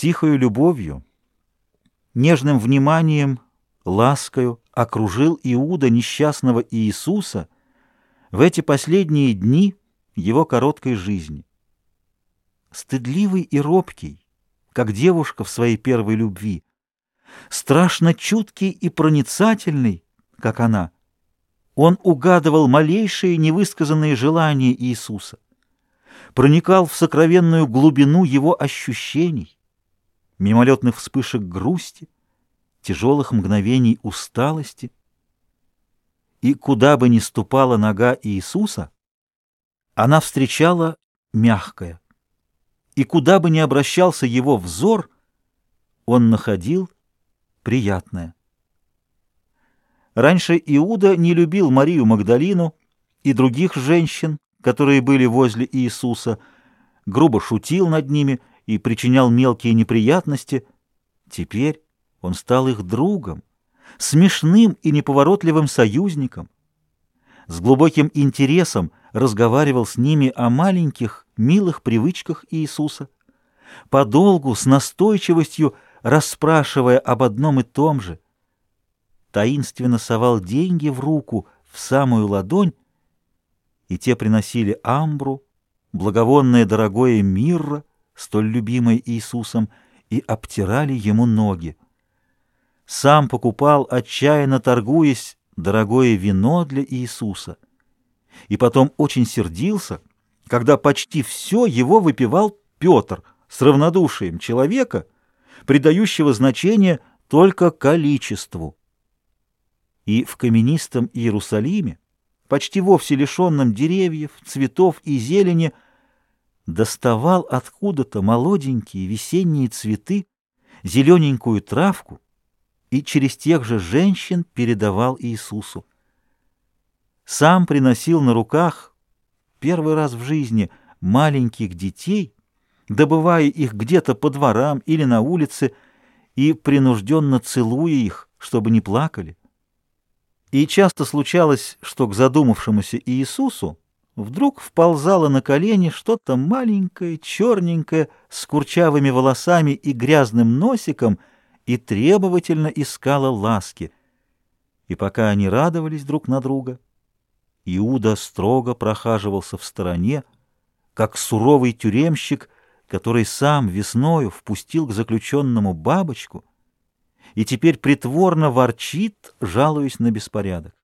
Тихою любовью, нежным вниманием, ласкою окружил Иуда несчастного Иисуса в эти последние дни его короткой жизни. Стыдливый и робкий, как девушка в своей первой любви, страшно чуткий и проницательный, как она, он угадывал малейшие невысказанные желания Иисуса, проникал в сокровенную глубину его ощущений, мимолетных вспышек грусти, тяжелых мгновений усталости. И куда бы ни ступала нога Иисуса, она встречала мягкое. И куда бы ни обращался его взор, он находил приятное. Раньше Иуда не любил Марию Магдалину и других женщин, которые были возле Иисуса, грубо шутил над ними и причинял мелкие неприятности. Теперь он стал их другом, смешным и неповоротливым союзником. С глубоким интересом разговаривал с ними о маленьких, милых привычках Иисуса, подолгу, с настойчивостью расспрашивая об одном и том же. Таинственно совал деньги в руку, в самую ладонь, и те приносили амбру, благовонное дорогое мирра, столь любимое Иисусом, и обтирали ему ноги. Сам покупал, отчаянно торгуясь, дорогое вино для Иисуса. И потом очень сердился, когда почти все его выпивал Петр с равнодушием человека, придающего значение только количеству. И в каменистом Иерусалиме, почти вовсе лишенном деревьев, цветов и зелени, доставал откуда-то молоденькие весенние цветы, зелененькую травку и через тех же женщин передавал Иисусу. Сам приносил на руках первый раз в жизни маленьких детей, добывая их где-то по дворам или на улице и принужденно целуя их, чтобы не плакали. И часто случалось, что к задумавшемуся Иисусу вдруг вползало на колени что-то маленькое, черненькое, с курчавыми волосами и грязным носиком и требовательно искало ласки. И пока они радовались друг на друга, Иуда строго прохаживался в стороне, как суровый тюремщик, который сам весною впустил к заключенному бабочку — и теперь притворно ворчит, жалуясь на беспорядок.